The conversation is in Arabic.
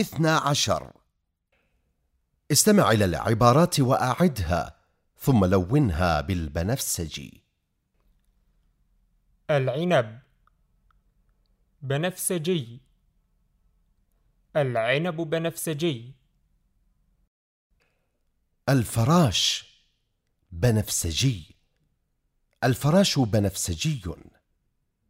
اثنا عشر. استمع إلى العبارات وأعدها ثم لونها بالبنفسجي العنب. بنفسجي. العنب بنفسجي. الفراش بنفسجي. الفراش بنفسجي.